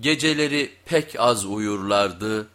Geceleri pek az uyurlardı.